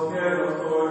Lord.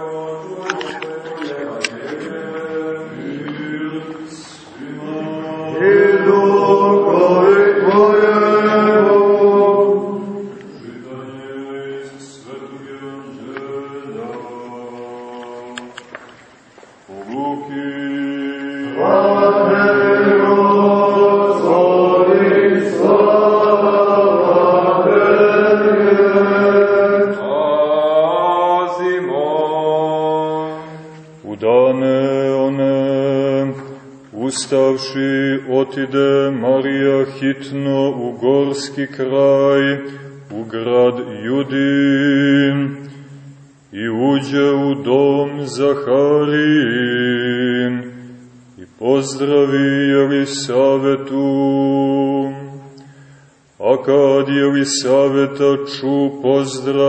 U gorski kraj, u grad Judin, i uđe u dom Zaharijin, i pozdravi Jelisavetu. A kad Jelisaveta ču pozdrav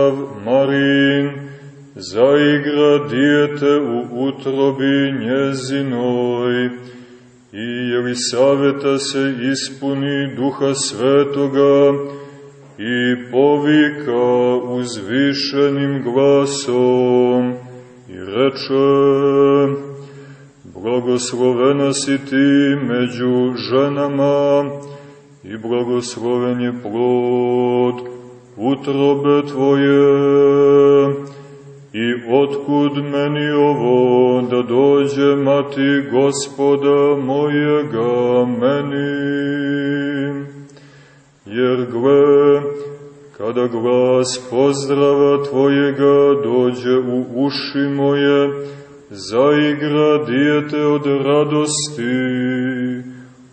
Jelisaveta se ispuni duha svetoga i povika uzvišenim glasom i reče Blagoslovena si ti među ženama i blagosloven je plod utrobe tvoje. I otkud meni ovo da dođe mati gospoda mojega meni? Jer gle, kada glas pozdrava tvojega dođe u uši moje, zaigra dijete od radosti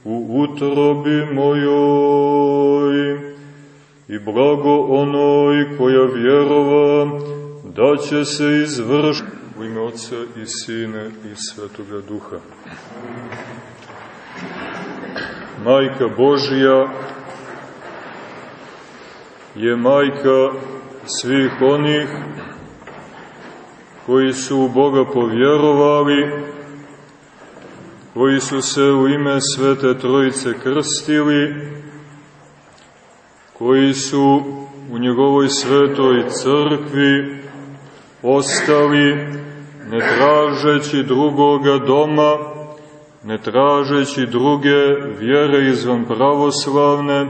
u utrobi mojoj. I blago onoj koja vjerova, da će se izvršiti u ime Otca i Sine i Svetoga Duha. Majka Božija je majka svih onih koji su u Boga povjerovali, koji su se u ime Svete Trojice krstili, koji su u njegovoj svetoj crkvi ostali ne tražeći drugoga doma, ne tražeći druge vjere izvan pravoslavne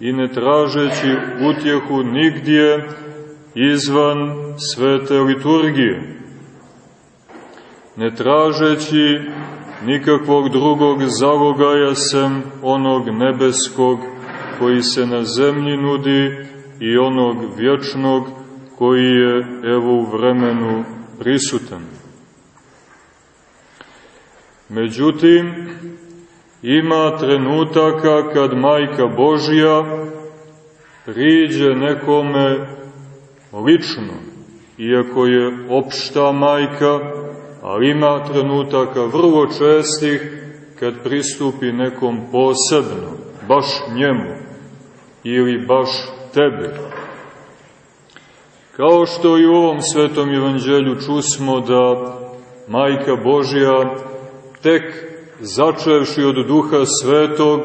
i ne tražeći utjehu nigdje izvan svete liturgije, ne tražeći nikakvog drugog zalogaja sem onog nebeskog koji se na zemlji nudi i onog vječnog koji je evo u vremenu prisutan. Međutim, ima trenutaka kad Majka Božja priđe nekome lično, iako je opšta majka, ali ima trenutaka vrlo čestih kad pristupi nekom posebno, baš njemu ili baš tebe. Kao što i u ovom svetom evanđelju čusmo da Majka Božja tek začevši od duha svetog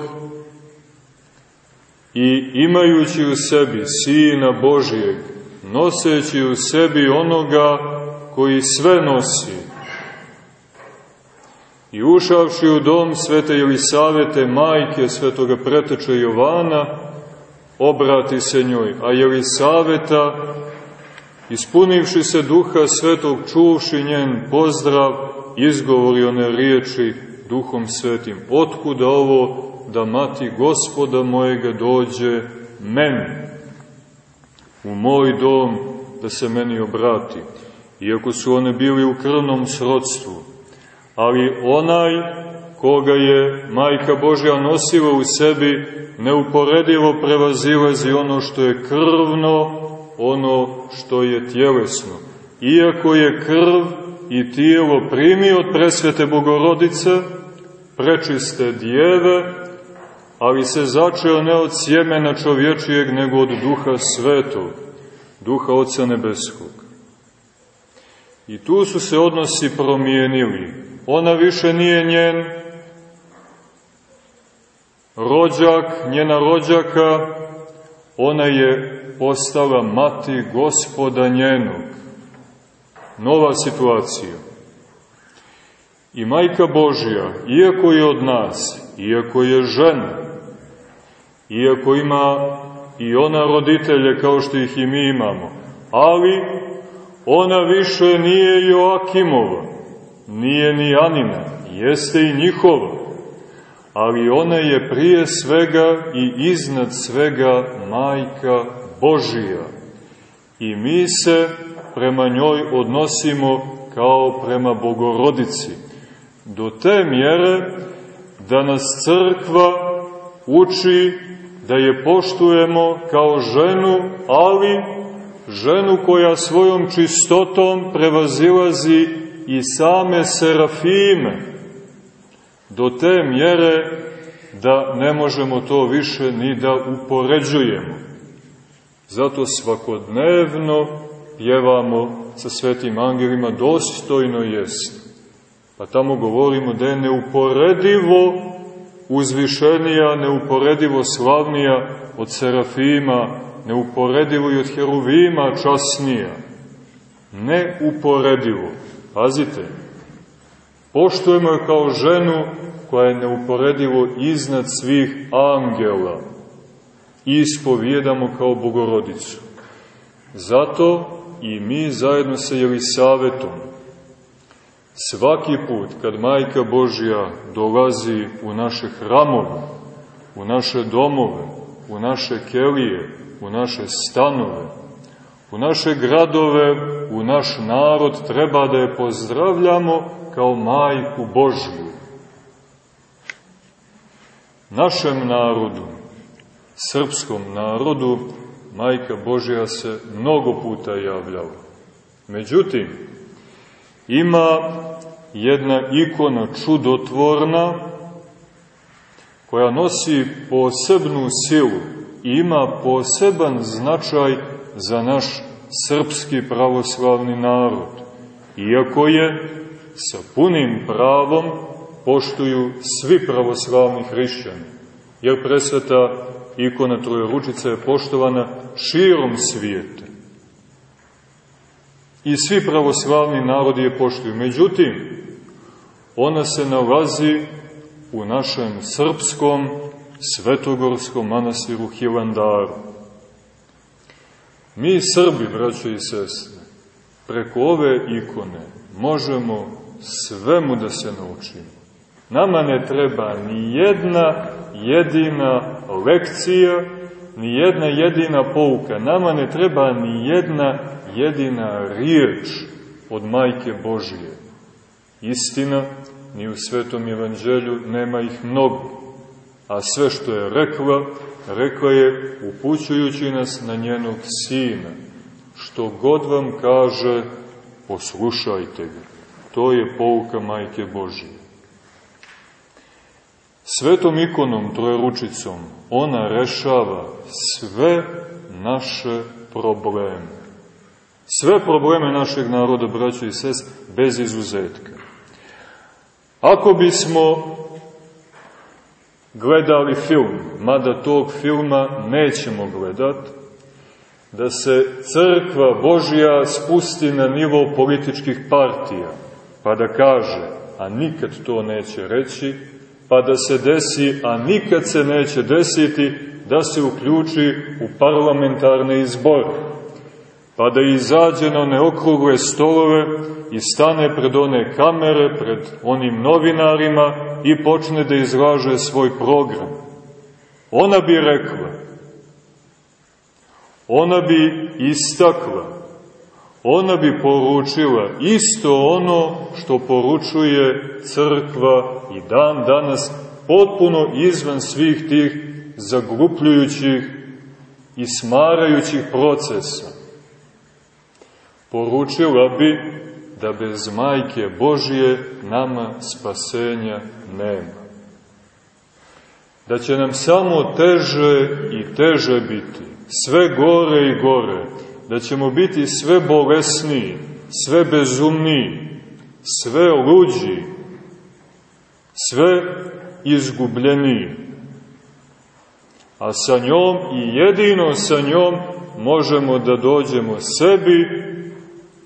i imajući u sebi Sina Božijeg, noseći u sebi onoga koji sve nosi, i ušavši u dom svete Jelisavete, majke svetoga preteče Jovana, obrati se njoj, a Jelisaveta ispunivši se duha svetog, čuvši njen pozdrav, izgovori one riječi duhom svetim. Otkuda ovo da mati gospoda mojega dođe meni, u moj dom, da se meni obrati. Iako su one bili u krvnom srodstvu, ali onaj koga je Majka Božja nosila u sebi, neuporedivo prevazilazi ono što je krvno, ono što je tjelesno. Iako je krv i tijelo primio od presvete Bogorodice, prečiste djeve, ali se začeo ne od sjemena čovječijeg, nego od duha svetog, duha Oca Nebeskog. I tu su se odnosi promijenili. Ona više nije njen rođak, njena rođaka, ona je postala mati gospoda njenog. nova situacija. I Majka Božja, iako je od nas, iako je žena, iako ima i ona roditelje kao što ih i mi imamo, ali ona više nije Joakimova, nije ni Anina, jeste i njihova, ali ona je prije svega i iznad svega majka Božija. I mi se prema njoj odnosimo kao prema Bogorodici. Do te mjere da nas crkva uči da je poštujemo kao ženu, ali ženu koja svojom čistotom prevazilazi i same serafime, do te mjere da ne možemo to više ni da upoređujemo. Zato svakodnevno pjevamo sa svetim angelima dostojno jest. Pa tamo govorimo da je neuporedivo uzvišenija, neuporedivo slavnija od serafima, neuporedivo i od heruvima časnija. Neuporedivo. Pazite, poštujemo je kao ženu koja je neuporedivo iznad svih angela i ispovjedamo kao bogorodicu. Zato i mi zajedno sa Jelisavetom svaki put kad Majka Božja dolazi u naše hramove, u naše domove, u naše kelije, u naše stanove, u naše gradove, u naš narod, treba da je pozdravljamo kao Majku Božju. Našem narodu, srpskom narodu, Majka Božja se mnogo puta javljala. Međutim, ima jedna ikona čudotvorna koja nosi posebnu silu i ima poseban značaj za naš srpski pravoslavni narod. Iako je sa punim pravom poštuju svi pravoslavni hrišćani, jer presveta ikona Trojeručica je poštovana širom svijeta. I svi pravoslavni narodi je poštuju. Međutim, ona se nalazi u našem srpskom svetogorskom manasiru Hilandaru. Mi Srbi, braćo i sestre, preko ove ikone možemo svemu da se naučimo. Nama ne treba ni jedna jedina lekcija, ni jedna jedina pouka. Nama ne treba ni jedna jedina riječ od Majke Božije. Istina, ni u Svetom Evanđelju nema ih mnogo, a sve što je rekla, rekla je upućujući nas na njenog sina. Što god vam kaže, poslušajte ga. To je pouka Majke Božije. Svetom ikonom trojeručicom ona rešava sve naše probleme. Sve probleme našeg naroda, braćo i sest, bez izuzetka. Ako bismo gledali film, mada tog filma nećemo gledati, da se crkva Božja spusti na nivo političkih partija, pa da kaže, a nikad to neće reći, pa da se desi, a nikad se neće desiti, da se uključi u parlamentarne izbore, pa da izađe na one okrugle stolove i stane pred one kamere, pred onim novinarima i počne da izraže svoj program. Ona bi rekla, ona bi istakla, ona bi poručila isto ono što poručuje crkva i dan danas potpuno izvan svih tih zagrupljujućih i smarajućih procesa. Poručila bi da bez majke Božije nama spasenja nema. Da će nam samo teže i teže biti, sve gore i gore, da ćemo biti sve bolesniji, sve bezumniji, sve luđi, sve izgubljeniji. A sa njom i jedino sa njom možemo da dođemo sebi,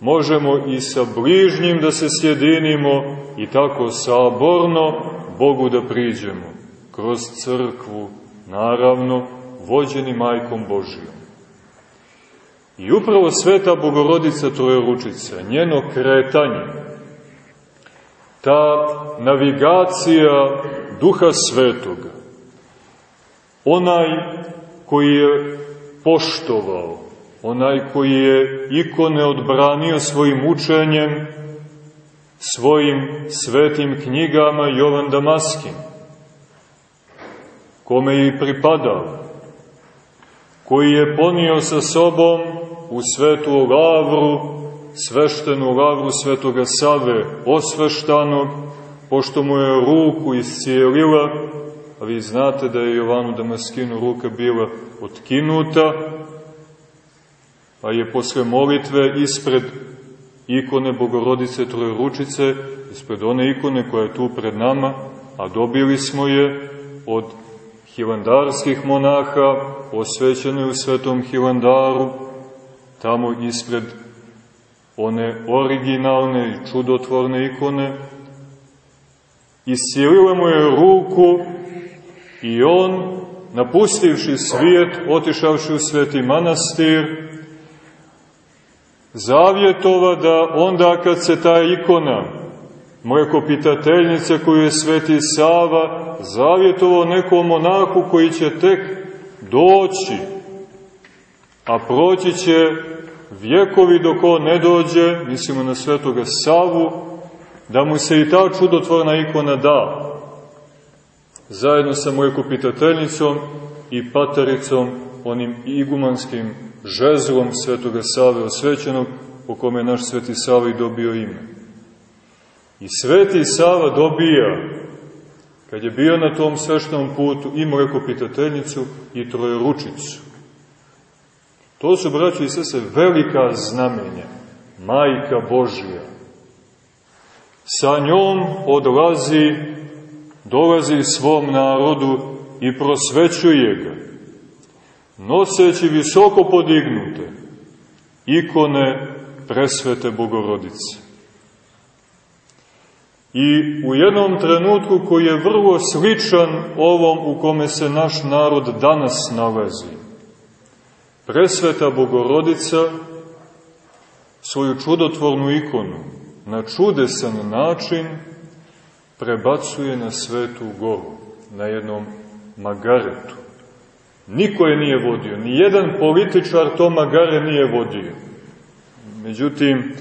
možemo i sa bližnjim da se sjedinimo i tako saborno Bogu da priđemo, kroz crkvu, naravno, vođeni majkom Božijom. I upravo sveta Bogorodica Trojeručica, njeno kretanje, ta navigacija Duha Svetoga, onaj koji je poštovao, onaj koji je ikone odbranio svojim učenjem, svojim svetim knjigama Jovan Damaskim, kome je i pripadao, koji je ponio sa sobom u svetu lavru, sveštenu lavru svetoga Save, osveštanog, pošto mu je ruku iscijelila, a vi znate da je Jovanu Damaskinu ruka bila otkinuta, pa je posle molitve ispred ikone Bogorodice Trojeručice, ispred one ikone koja je tu pred nama, a dobili smo je od hilandarskih monaha, osvećene u svetom hilandaru, tamo ispred one originalne i čudotvorne ikone, iscijelila mu je ruku i on, napustivši svijet, otišavši u sveti manastir, zavjetova da onda kad se ta ikona, mlekopitateljnice koju je sveti Sava, zavjetovao nekom monahu koji će tek doći, a proći će vjekovi dok on ne dođe, mislimo na svetoga Savu, da mu se i ta čudotvorna ikona da, zajedno sa mlekopitateljnicom i pataricom, onim igumanskim žezlom svetoga Save osvećenog, po kome je naš sveti Sava i dobio ime. I sveti Sava dobija, kad je bio na tom svešnom putu, i mlekopitateljnicu i trojeručicu. To su, braći i sese, velika znamenja, majka Božija. Sa njom odlazi, dolazi svom narodu i prosvećuje ga noseći visoko podignute ikone presvete Bogorodice. I u jednom trenutku koji je vrlo sličan ovom u kome se naš narod danas nalazi, presveta Bogorodica svoju čudotvornu ikonu na čudesan način prebacuje na svetu goru, na jednom magaretu. Niko je nije vodio, ni jedan političar to magare nije vodio. Međutim,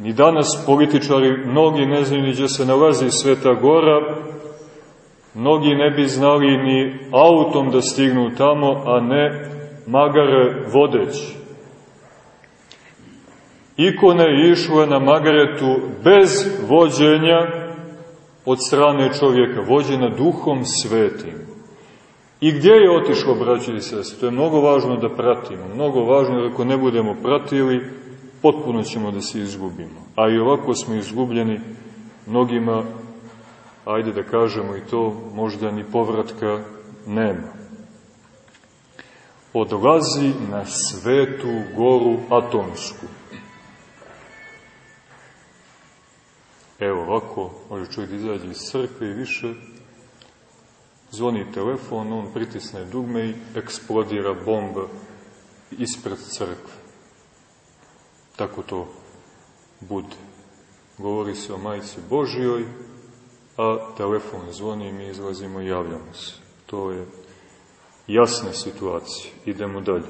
ni danas političari, mnogi ne znaju ni gdje se nalazi Sveta Gora, mnogi ne bi znali ni autom da stignu tamo, a ne magare vodeći. Ikona je išla na Magaretu bez vođenja od strane čovjeka, vođena duhom svetim. I gdje je otišlo, braći i sestri? To je mnogo važno da pratimo. Mnogo važno, jer ako ne budemo pratili, potpuno ćemo da se izgubimo. A i ovako smo izgubljeni mnogima, ajde da kažemo i to, možda ni povratka nema. Odlazi na svetu goru Atomsku. Evo ovako, može čovjek da izađe iz crkve i više zvoni telefon, on pritisne dugme i eksplodira bomba ispred crkve. Tako to bude. Govori se o majici Božijoj, a telefon zvoni i mi izlazimo i javljamo se. To je jasna situacija. Idemo dalje.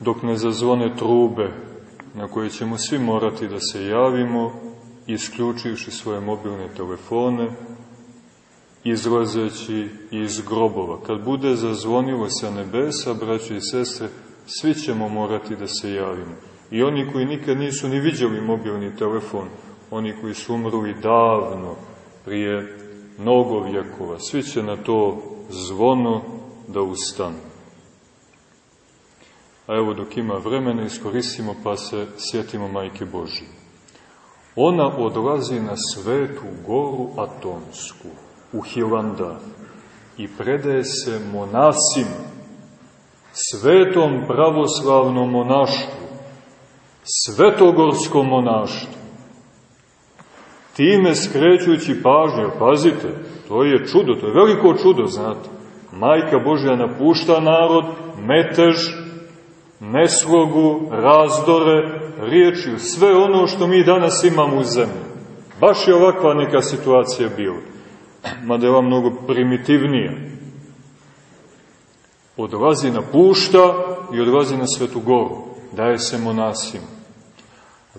Dok ne zazvone trube na koje ćemo svi morati da se javimo, isključivši svoje mobilne telefone, izlazeći iz grobova. Kad bude zazvonilo sa nebesa, braći i sestre, svi ćemo morati da se javimo. I oni koji nikad nisu ni viđali mobilni telefon, oni koji su umrli davno, prije mnogo vjekova, svi će na to zvono da ustanu. A evo dok ima vremena, iskoristimo pa se sjetimo Majke Božije ona odlazi na svetu goru Atonsku, u Hilandar, i predaje se monasima, svetom pravoslavnom monaštvu, svetogorskom monaštvu. Time skrećujući pažnju, pazite, to je čudo, to je veliko čudo, znate. Majka Božja napušta narod, metež, neslogu, razdore, riječju, sve ono što mi danas imamo u zemlji. Baš je ovakva neka situacija bila, mada je ova mnogo primitivnija. Odlazi na pušta i odlazi na Svetu Goru, daje se monasima.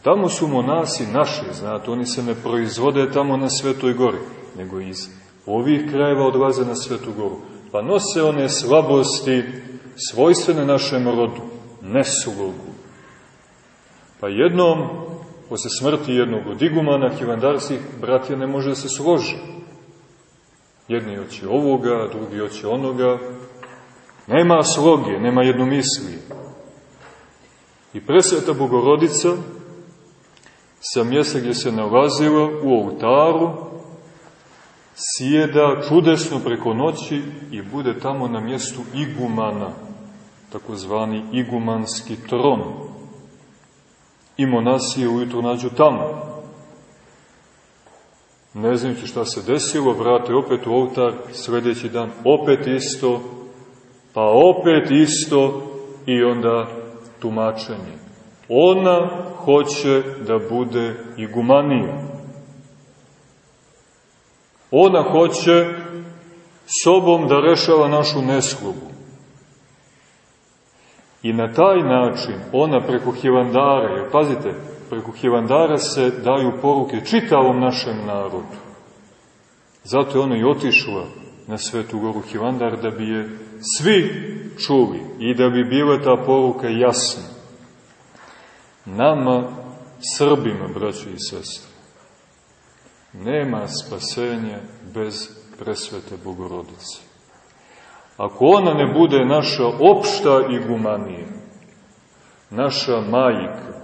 Tamo su monasi naši, znate, oni se ne proizvode tamo na Svetoj Gori, nego iz ovih krajeva odlaze na Svetu Goru. Pa nose one slabosti svojstvene našem rodu, neslogu. Pa jednom, posle smrti jednog od igumana, hivandarskih bratija ne može da se složi. Jedni oće ovoga, drugi oće onoga. Nema sloge, nema jednomislije. I presveta Bogorodica sa mjesta gdje se nalazila u oltaru sjeda čudesno preko noći i bude tamo na mjestu igumana, takozvani igumanski tron. I monasi je ujutru nađu tamo. Ne znajući šta se desilo, vrate opet u oltar, sledeći dan opet isto, pa opet isto i onda tumačenje. Ona hoće da bude igumanija. Ona hoće sobom da rešava našu neslugu. I na taj način ona preko Hivandara, jer pazite, preko Hivandara se daju poruke čitavom našem narodu. Zato je ona i otišla na Svetu goru Hivandar da bi je svi čuli i da bi bila ta poruka jasna. Nama, Srbima, braći i sestre, nema spasenja bez presvete Bogorodice. Ako ona ne bude naša opšta igumanija, naša majka,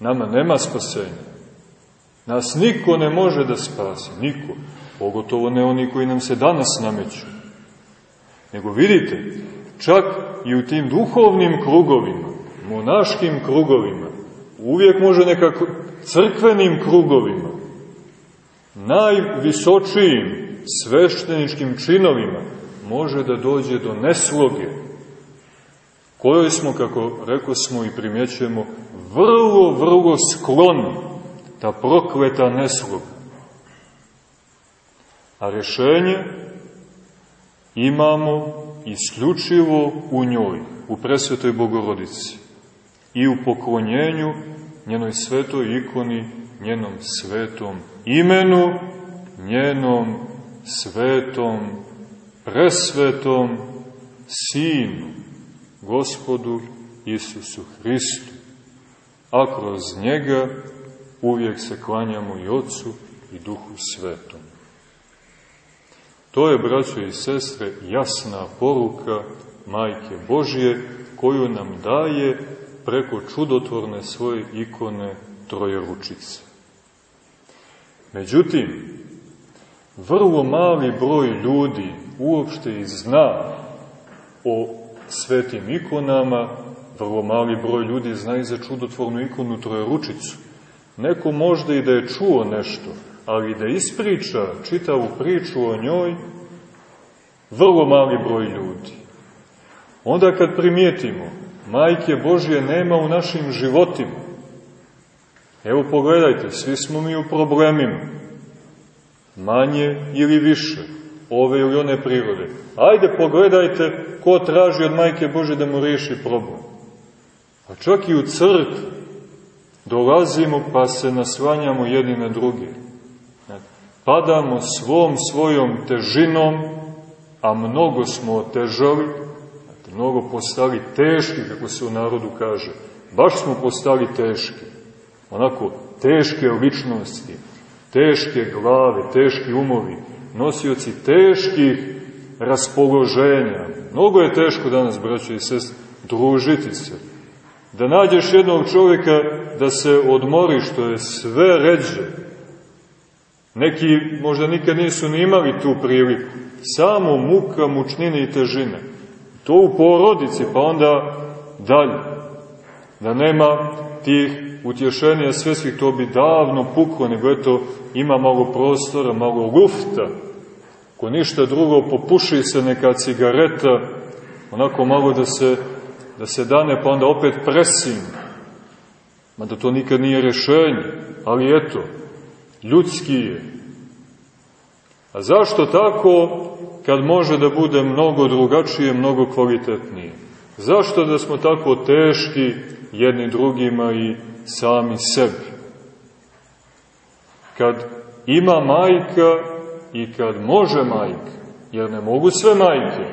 nama nema spasenja. Nas niko ne može da spasi, niko. Pogotovo ne oni koji nam se danas nameću. Nego vidite, čak i u tim duhovnim krugovima, monaškim krugovima, uvijek može nekako crkvenim krugovima, najvisočijim svešteničkim činovima, može da dođe do nesloge, kojoj smo, kako rekao smo i primjećujemo, vrlo, vrlo skloni, ta prokleta nesloga. A rešenje imamo isključivo u njoj, u presvetoj Bogorodici i u poklonjenju njenoj svetoj ikoni, njenom svetom imenu, njenom svetom presvetom Sinu, Gospodu Isusu Hristu, a kroz njega uvijek se klanjamo i Otcu i Duhu Svetom. To je, braćo i sestre, jasna poruka Majke Božije, koju nam daje preko čudotvorne svoje ikone Trojeručice. Međutim, vrlo mali broj ljudi uopšte i zna o svetim ikonama, vrlo mali broj ljudi zna i za čudotvornu ikonu Trojeručicu. Neko možda i da je čuo nešto, ali da ispriča čitavu priču o njoj, vrlo mali broj ljudi. Onda kad primijetimo, majke Božje nema u našim životima, evo pogledajte, svi smo mi u problemima, manje ili više, ove ili one prirode. Ajde pogledajte ko traži od Majke Bože da mu riješi problem. A čak i u crkvi dolazimo pa se naslanjamo jedni na drugi. Padamo svom svojom težinom, a mnogo smo otežali, mnogo postali teški, kako se u narodu kaže. Baš smo postali teški. Onako, teške ličnosti, teške glave, teški umovi, nosioci teških raspoloženja. Mnogo je teško danas, braćo i sest, družiti se. Da nađeš jednog čovjeka da se odmori, što je sve ređe. Neki možda nikad nisu ni imali tu priliku. Samo muka, mučnine i težine. To u porodici, pa onda dalje. Da nema tih utješenja svjetskih, to bi davno puklo, nego eto, ima malo prostora, malo lufta. Ko ništa drugo, popuši se neka cigareta, onako malo da se, da se dane, pa onda opet presim. Mada to nikad nije rešenje, ali eto, ljudski je. A zašto tako kad može da bude mnogo drugačije, mnogo kvalitetnije? Zašto da smo tako teški jedni drugima i sami sebi? Kad ima majka i kad može majka, jer ne mogu sve majke.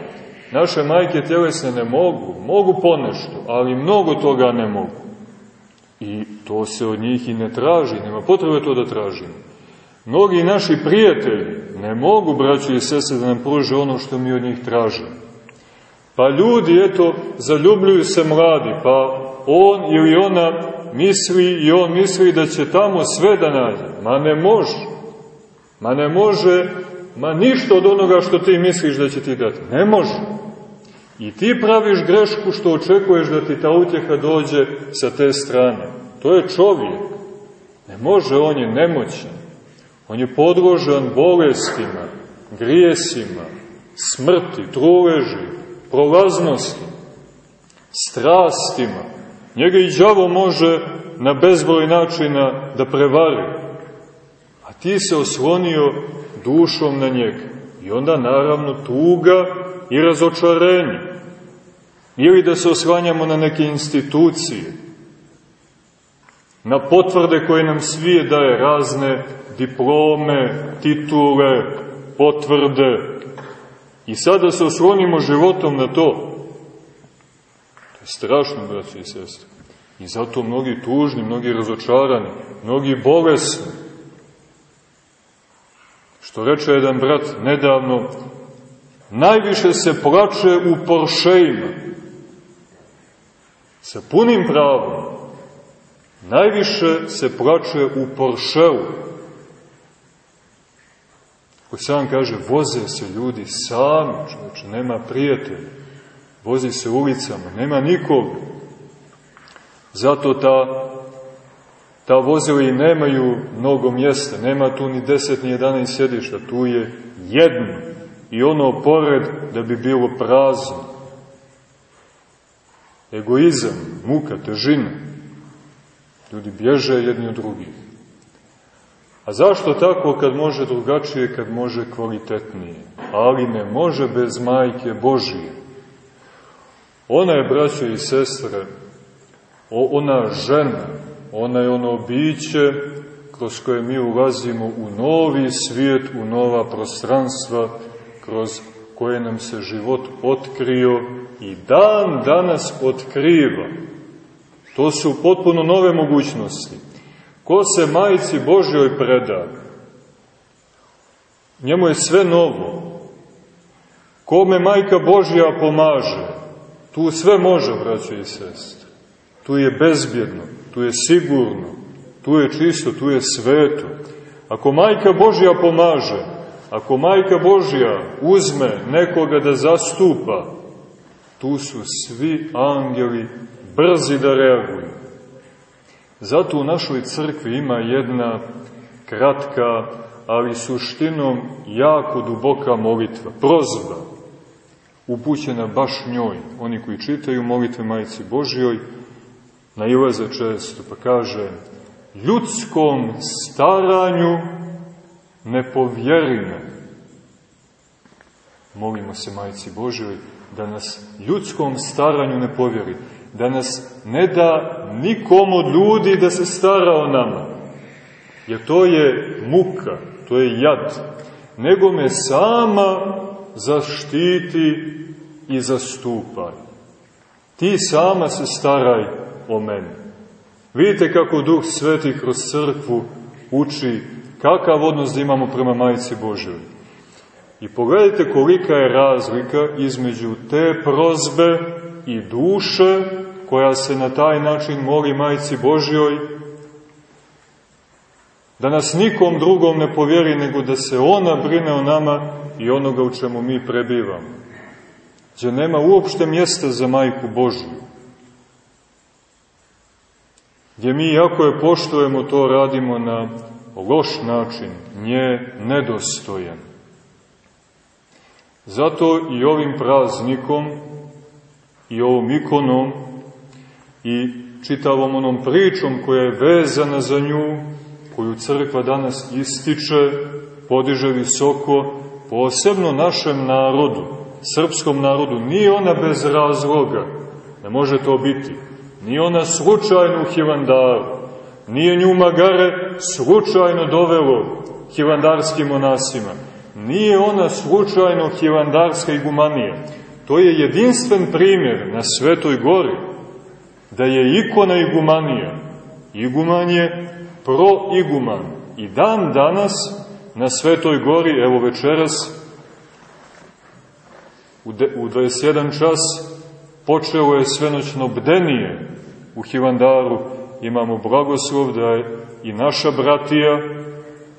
Naše majke tjelesne ne mogu, mogu ponešto, ali mnogo toga ne mogu. I to se od njih i ne traži, nema potrebe to da tražimo. Mnogi naši prijatelji ne mogu, braći i sese, da nam pruže ono što mi od njih tražimo. Pa ljudi, eto, zaljubljuju se mladi, pa on ili ona misli i on misli da će tamo sve da nađe. Ma ne može. Ma ne može, ma ništa od onoga što ti misliš da će ti dati. Ne može. I ti praviš grešku što očekuješ da ti ta utjeha dođe sa te strane. To je čovjek. Ne može, on je nemoćan. On je podložan bolestima, grijesima, smrti, truleži, prolaznosti, strastima. Njega i đavo može na bezbroj načina da prevari. A ti se oslonio dušom na njega. I onda naravno tuga i razočarenje. Ili da se oslanjamo na neke institucije, na potvrde koje nam svije daje razne diplome, titule, potvrde. I sada se oslonimo životom na to. To je strašno, braći i sestre. I zato mnogi tužni, mnogi razočarani, mnogi bolesni. Što reče jedan brat nedavno, najviše se plače u Poršejima. Sa punim pravom. Najviše se plače u Poršeu. Ko sam kaže, voze se ljudi sami, čovječe, nema prijatelja. Vozi se ulicama, nema nikog. Zato ta, ta vozila i nemaju mnogo mjesta, nema tu ni 10 ni 11 sjedišta, tu je jedno. I ono pored da bi bilo prazno. Egoizam, muka, težina. Ljudi bježe jedni od drugih. A zašto tako kad može drugačije, kad može kvalitetnije? Ali ne može bez majke Božije. Ona je, braćo i sestre, ona žena, ona je ono biće kroz koje mi ulazimo u novi svijet, u nova prostranstva, kroz koje nam se život otkrio i dan danas otkriva. To su potpuno nove mogućnosti. Ko se majici Božjoj preda, njemu je sve novo. Kome majka Božja pomaže, tu sve može, braćo i sestre. Tu je bezbjedno, tu je sigurno, tu je čisto, tu je sveto. Ako majka Božja pomaže, ako majka Božja uzme nekoga da zastupa, tu su svi angeli brzi da reaguju. Zato u našoj crkvi ima jedna kratka, ali suštinom jako duboka molitva, prozba, upućena baš njoj. Oni koji čitaju molitve Majici Božjoj, nailaze često, pa kaže, ljudskom staranju ne povjeri me. Molimo se Majici Božjoj da nas ljudskom staranju ne povjeri da nas ne da nikom od ljudi da se stara o nama. Jer to je muka, to je jad. Nego me sama zaštiti i zastupaj. Ti sama se staraj o meni. Vidite kako Duh Sveti kroz crkvu uči kakav odnos da imamo prema Majici Božoj. I pogledajte kolika je razlika između te prozbe i duše koja se na taj način moli Majci Božjoj, da nas nikom drugom ne povjeri, nego da se ona brine o nama i onoga u čemu mi prebivamo. gdje nema uopšte mjesta za majku Božju. Gdje mi, jako je poštojemo, to radimo na loš način, nje nedostojan. Zato i ovim praznikom i ovom ikonom i čitavom onom pričom koja je vezana za nju, koju crkva danas ističe, podiže visoko, posebno našem narodu, srpskom narodu, nije ona bez razloga, ne može to biti, nije ona slučajno u Hilandaru, nije nju Magare slučajno dovelo hilandarskim monasima, nije ona slučajno hilandarska igumanija, to je jedinstven primjer na Svetoj gori, da je ikona igumanija, iguman je proiguman. I dan danas na Svetoj gori, evo večeras, u 21 čas počelo je svenoćno bdenije u Hivandaru. Imamo blagoslov da je i naša bratija,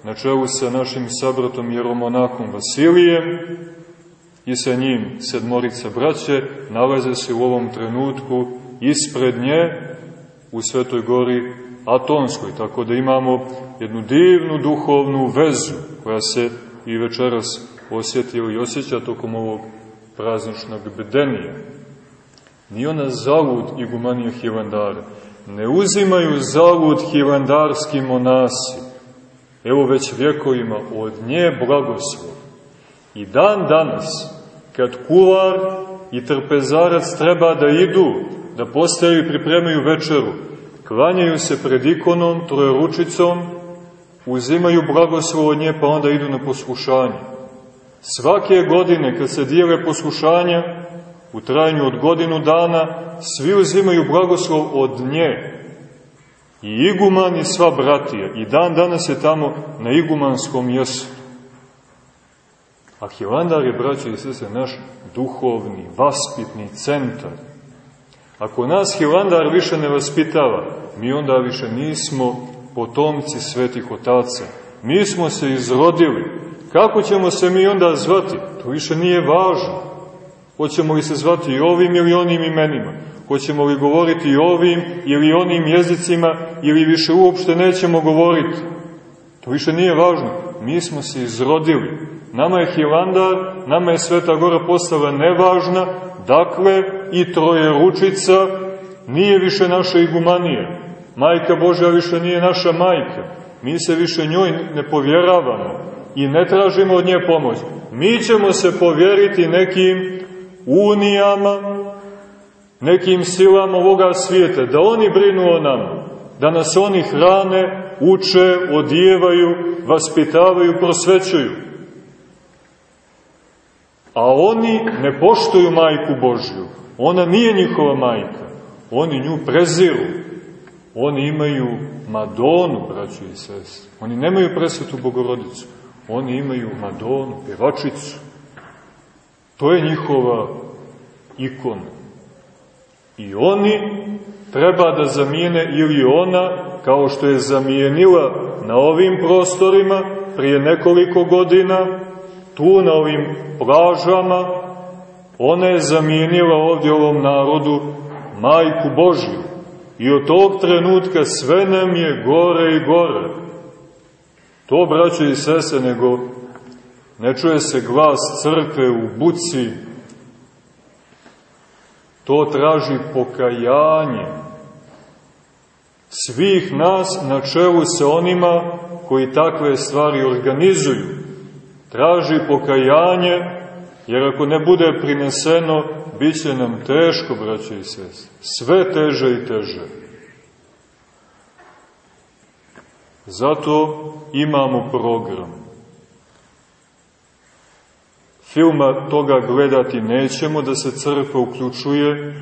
na čelu sa našim sabratom jeromonahom Vasilijem i sa njim sedmorica braće, nalaze se u ovom trenutku ispred nje u Svetoj gori Atonskoj, tako da imamo jednu divnu duhovnu vezu koja se i večeras osjetila i osjeća tokom ovog prazničnog bdenija. Nije ona zavud igumanija Hilandara. Ne uzimaju zavud hilandarski monasi. Evo već vjekovima od nje blagoslov. I dan danas, kad kuvar i trpezarac treba da idu, da postaju i pripremaju večeru, klanjaju se pred ikonom, trojeručicom, uzimaju blagoslov od nje, pa onda idu na poslušanje. Svake godine, kad se dijele poslušanja, u trajanju od godinu dana, svi uzimaju blagoslov od nje. I iguman i sva bratija. I dan danas je tamo na igumanskom mjestu. A Hilandar je, braće i sese, naš duhovni, vaspitni centar. Ako nas Hilandar više ne vaspitava, mi onda više nismo potomci svetih otaca. Mi smo se izrodili. Kako ćemo se mi onda zvati? To više nije važno. Hoćemo li se zvati i ovim ili onim imenima? Hoćemo li govoriti i ovim ili onim jezicima ili više uopšte nećemo govoriti? To više nije važno. Mi smo se izrodili. Nama je Hilandar, nama je Sveta Gora postala nevažna, dakle i Trojeručica nije više naša igumanija. Majka Božja više nije naša majka. Mi se više njoj ne povjeravamo i ne tražimo od nje pomoć. Mi ćemo se povjeriti nekim unijama, nekim silama ovoga svijeta, da oni brinu o nama, da nas oni hrane, uče, odijevaju, vaspitavaju, prosvećuju. A oni ne poštuju majku Božju. Ona nije njihova majka. Oni nju preziru. Oni imaju Madonu, braćo i sest. Oni nemaju presvetu Bogorodicu. Oni imaju Madonu, pevačicu. To je njihova ikona. I oni treba da zamijene ili ona, kao što je zamijenila na ovim prostorima prije nekoliko godina, tu na ovim plažama, ona je zamijenila ovdje ovom narodu majku Božju. I od tog trenutka sve nam je gore i gore. To, braćo i sese, nego ne čuje se glas crkve u buci, to traži pokajanje svih nas na čelu sa onima koji takve stvari organizuju. Traži pokajanje, jer ako ne bude prineseno, bit će nam teško, braće i sese. Sve teže i teže. Zato imamo program. Filma toga gledati nećemo, da se crkva uključuje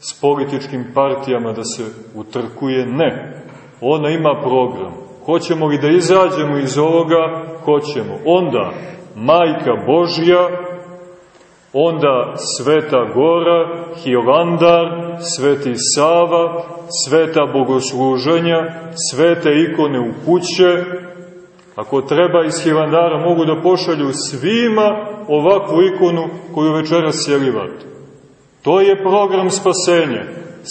s političkim partijama, da se utrkuje, ne. Ona ima program. Hoćemo li da izađemo iz ovoga? Hoćemo. Onda Majka Božja, onda Sveta Gora, Hilandar, Sveti Sava, Sveta Bogosluženja, Svete ikone u kuće, Ako treba iz Hilandara mogu da pošalju svima ovakvu ikonu koju večera sjelivate. To je program spasenja.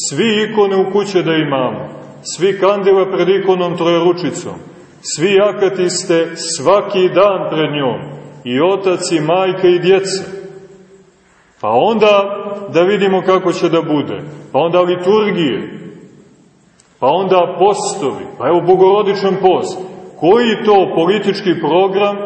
Svi ikone u kuće da imamo. Svi kandila pred ikonom trojeručicom. Svi akatiste svaki dan pred njom. I otac i majka i djeca. Pa onda da vidimo kako će da bude. Pa onda liturgije. Pa onda postovi. Pa evo bogorodičan post. Koji to politički program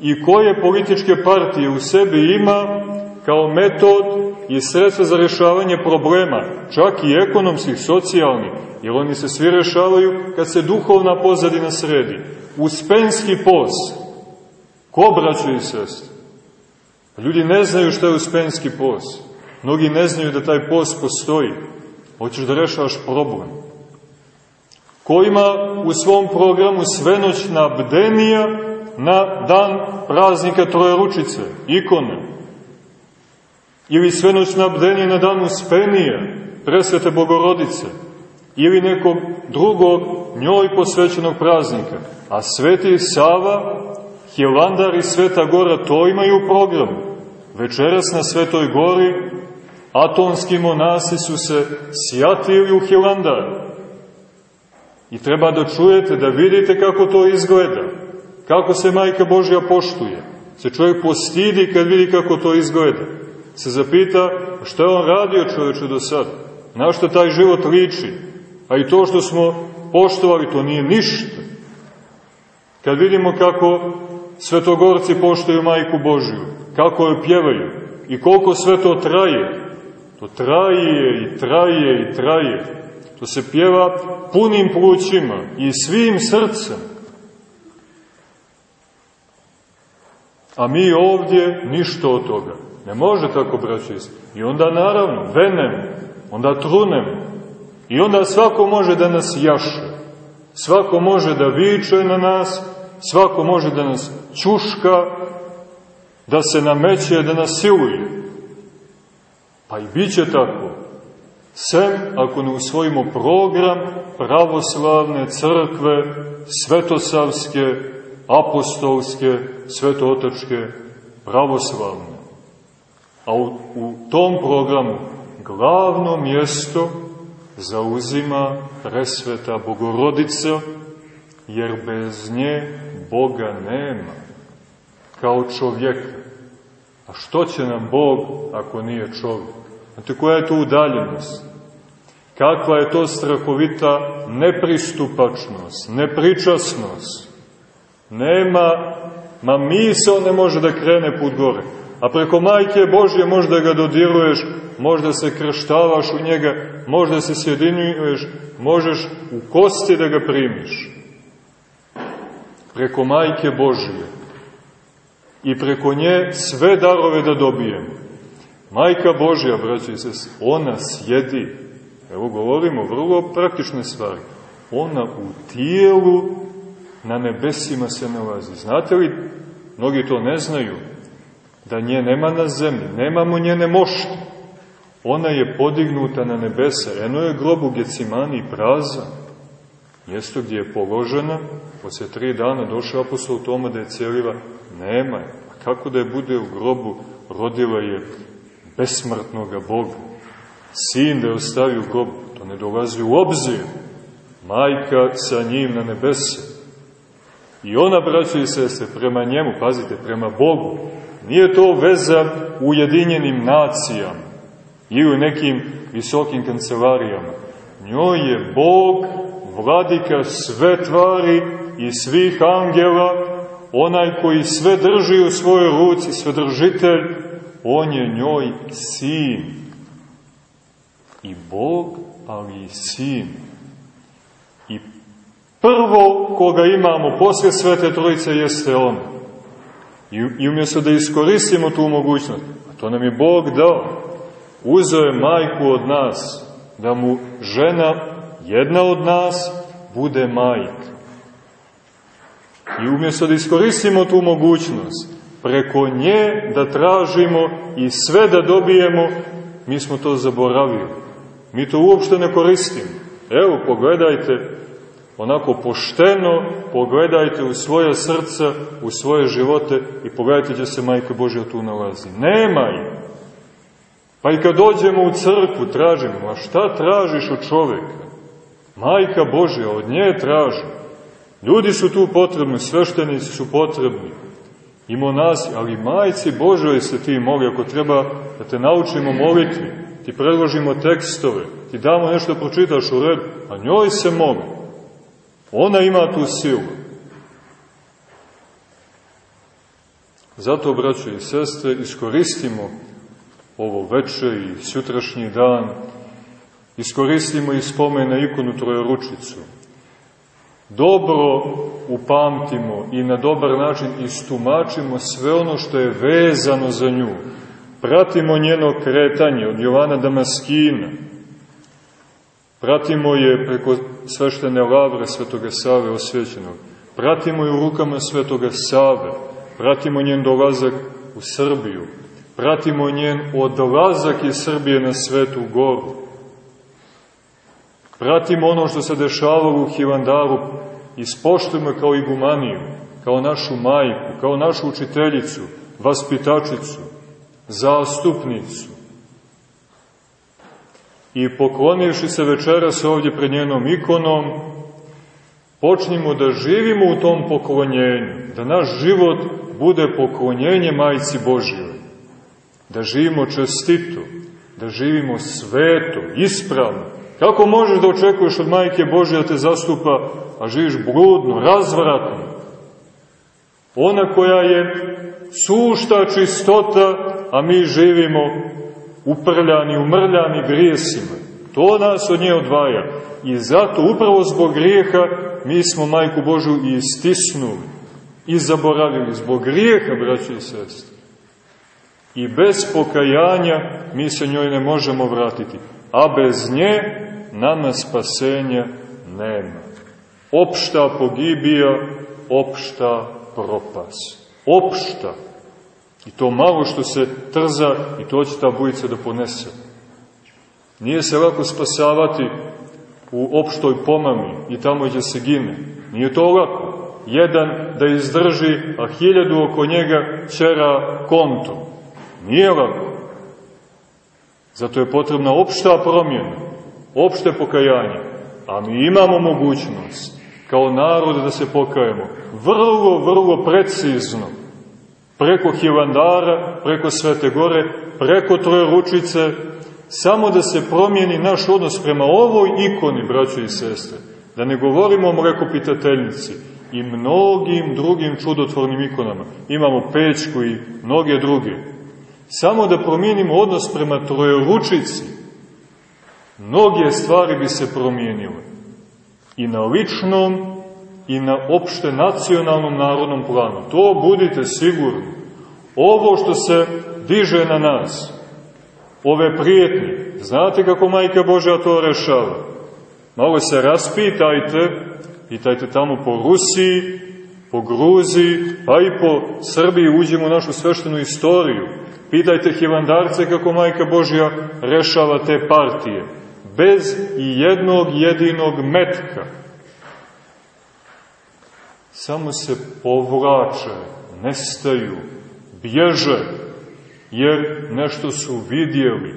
i koje političke partije u sebi ima kao metod i sredstva za rešavanje problema, čak i ekonomskih, socijalnih, jer oni se svi rešavaju kad se duhovna pozadina sredi. Uspenski post. Ko braćo i sest? Ljudi ne znaju šta je uspenski post. Mnogi ne znaju da taj post postoji. Hoćeš da rešavaš problem. Ko ima u svom programu svenoćna bdenija na dan praznika Trojeručice, ikone, ili svenoćna bdenija na dan Uspenija, presvete Bogorodice, ili nekog drugog njoj posvećenog praznika. A Sveti Sava, Hilandar i Sveta Gora to imaju u programu. Večeras na Svetoj Gori atonski monasi su se sjatili u Hilandar. I treba da čujete, da vidite kako to izgleda, kako se Majka Božja poštuje. Se čovjek postidi kad vidi kako to izgleda. Se zapita šta je on radio čovječe do sad, na što taj život liči. A i to što smo poštovali, to nije ništa. Kad vidimo kako svetogorci poštuju Majku Božju, kako joj pjevaju i koliko sve to traje, to traje i traje i traje. To se pjeva punim plućima i svim srcem. A mi ovdje ništa od toga. Ne može tako, braći. I onda naravno, venem, onda trunem. I onda svako može da nas jaše. Svako može da viče na nas, svako može da nas čuška, da se nameće, da nas siluje. Pa i bit će tako. Sem ako ne usvojimo program pravoslavne crkve, svetosavske, apostolske, svetootačke, pravoslavne. A u, u tom programu glavno mjesto zauzima presveta Bogorodica, jer bez nje Boga nema, kao čovjeka. A što će nam Bog ako nije čovjek? Znate koja je to udaljenost? Kakva je to strahovita nepristupačnost, nepričasnost? Nema, ma misao ne može da krene put gore. A preko majke Božje možda ga dodiruješ, možda se krštavaš u njega, možda se sjedinjuješ, možeš u kosti da ga primiš. Preko majke Božje. I preko nje sve darove da dobijemo. Majka Božja, braći se, ona sjedi, evo govorimo vrlo praktične stvari, ona u tijelu na nebesima se nalazi. Znate li, mnogi to ne znaju, da nje nema na zemlji, nemamo njene mošte. Ona je podignuta na nebesa, eno je grob u Gecimani prazan. Mjesto gdje je položena, posle tri dana došao apostol Toma da je celiva, nema je. A kako da je bude u grobu, rodila je besmrtnoga Boga. Sin da je ostavi u grobu, to ne dolazi u obzir. Majka sa njim na nebese. I ona, braćo i sestre, prema njemu, pazite, prema Bogu, Nije to veza ujedinjenim nacijama ili u nekim visokim kancelarijama. Njoj je Bog, vladika sve tvari i svih angela, onaj koji sve drži u svojoj ruci, svedržitelj, on je njoj sin. I Bog, ali i sin. I prvo koga imamo posle Svete Trojice jeste on. I, I umjesto da iskoristimo tu mogućnost, a to nam je Bog dao, uzeo je majku od nas, da mu žena, jedna od nas, bude majka. I umjesto da iskoristimo tu mogućnost, preko nje da tražimo i sve da dobijemo, mi smo to zaboravili. Mi to uopšte ne koristimo. Evo, pogledajte, onako pošteno pogledajte u svoje srca, u svoje živote i pogledajte gdje se Majka Božja tu nalazi. Nema je. Pa i kad dođemo u crkvu tražimo, a šta tražiš od čoveka? Majka Božja, od nje traži. Ljudi su tu potrebni, sveštenici su potrebni, i monasi, ali majci Božoj se ti moli, ako treba da te naučimo molitvi, ti predložimo tekstove, ti damo nešto da pročitaš u redu, a njoj se moli. Ona ima tu silu. Zato, braćo i sestre, iskoristimo ovo veče i sutrašnji dan, iskoristimo i spomene ikonu Trojeručicu, dobro upamtimo i na dobar način istumačimo sve ono što je vezano za nju. Pratimo njeno kretanje od Jovana Damaskina. Pratimo je preko sveštene lavre Svetoga Save osvećenog. Pratimo je u rukama Svetoga Save. Pratimo njen dolazak u Srbiju. Pratimo njen odlazak iz Srbije na Svetu Goru Pratimo ono što se dešavalo u Hilandaru, ispoštujemo kao igumaniju, kao našu majku, kao našu učiteljicu, vaspitačicu, zastupnicu. I poklonivši se večeras ovdje pred njenom ikonom, počnimo da živimo u tom poklonjenju, da naš život bude poklonjenje Majci Božjoj, da živimo čestito, da živimo sveto, ispravno, Kako možeš da očekuješ od Majke Božje da te zastupa, a živiš bludno, razvratno? Ona koja je sušta čistota, a mi živimo uprljani, umrljani grijesima. To nas od nje odvaja. I zato, upravo zbog grijeha, mi smo Majku Božu i istisnuli i zaboravili. Zbog grijeha, braći i sestri. I bez pokajanja mi se njoj ne možemo vratiti. A bez nje nama spasenja nema. Opšta pogibija, opšta propas. Opšta. I to malo što se trza i to će ta bujica da ponese. Nije se lako spasavati u opštoj pomami i tamo gdje se gine. Nije to lako. Jedan da izdrži, a hiljadu oko njega čera kontom. Nije lako. Zato je potrebna opšta promjena opšte pokajanje. A mi imamo mogućnost kao narod da se pokajemo. Vrlo, vrlo precizno. Preko Hilandara, preko Svete Gore, preko Troje Ručice, samo da se promijeni naš odnos prema ovoj ikoni, braćo i sestre. Da ne govorimo o mrekopitateljnici i mnogim drugim čudotvornim ikonama. Imamo Pećku i mnoge druge. Samo da promijenimo odnos prema Trojeručici, mnoge stvari bi se promijenile. I na ličnom, i na opšte nacionalnom narodnom planu. To budite sigurni. Ovo što se diže na nas, ove prijetnje, znate kako Majka Božja to rešava? Malo se raspitajte, pitajte tamo po Rusiji, po Gruziji, pa i po Srbiji uđemo u našu sveštenu istoriju. Pitajte hilandarce kako Majka Božja rešava te partije bez i jednog jedinog metka. Samo se povlače, nestaju, bježe, jer nešto su vidjeli,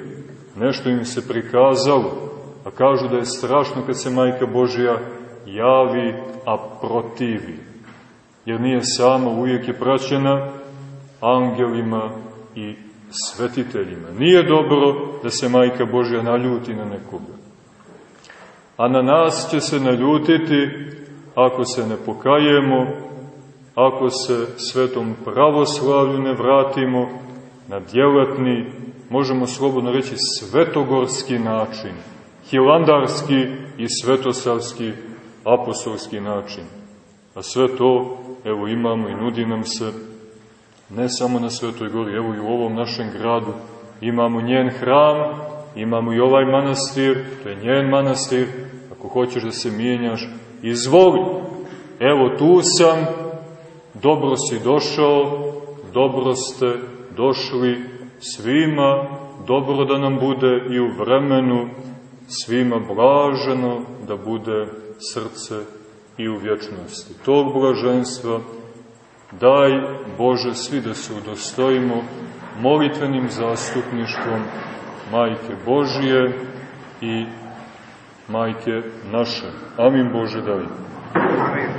nešto im se prikazalo, a kažu da je strašno kad se Majka Božja javi, a protivi. Jer nije sama, uvijek je praćena angelima i svetiteljima. Nije dobro da se Majka Božja naljuti na nekoga. A na nas će se naljutiti ako se ne pokajemo, ako se svetom pravoslavlju ne vratimo na djelatni, možemo slobodno reći svetogorski način, hilandarski i svetosavski apostolski način. A sve to, evo imamo i nudi nam se ne samo na Svetoj gori, evo i u ovom našem gradu imamo njen hram, imamo i ovaj manastir, to je njen manastir, ako hoćeš da se mijenjaš, izvoli. Evo tu sam, dobro si došao, dobro ste došli svima, dobro da nam bude i u vremenu, svima blaženo da bude srce i u vječnosti. Tog blaženstva daj Bože svi da se udostojimo molitvenim zastupništvom Majke Božije i Majke naše. Amin Bože daj. Amin.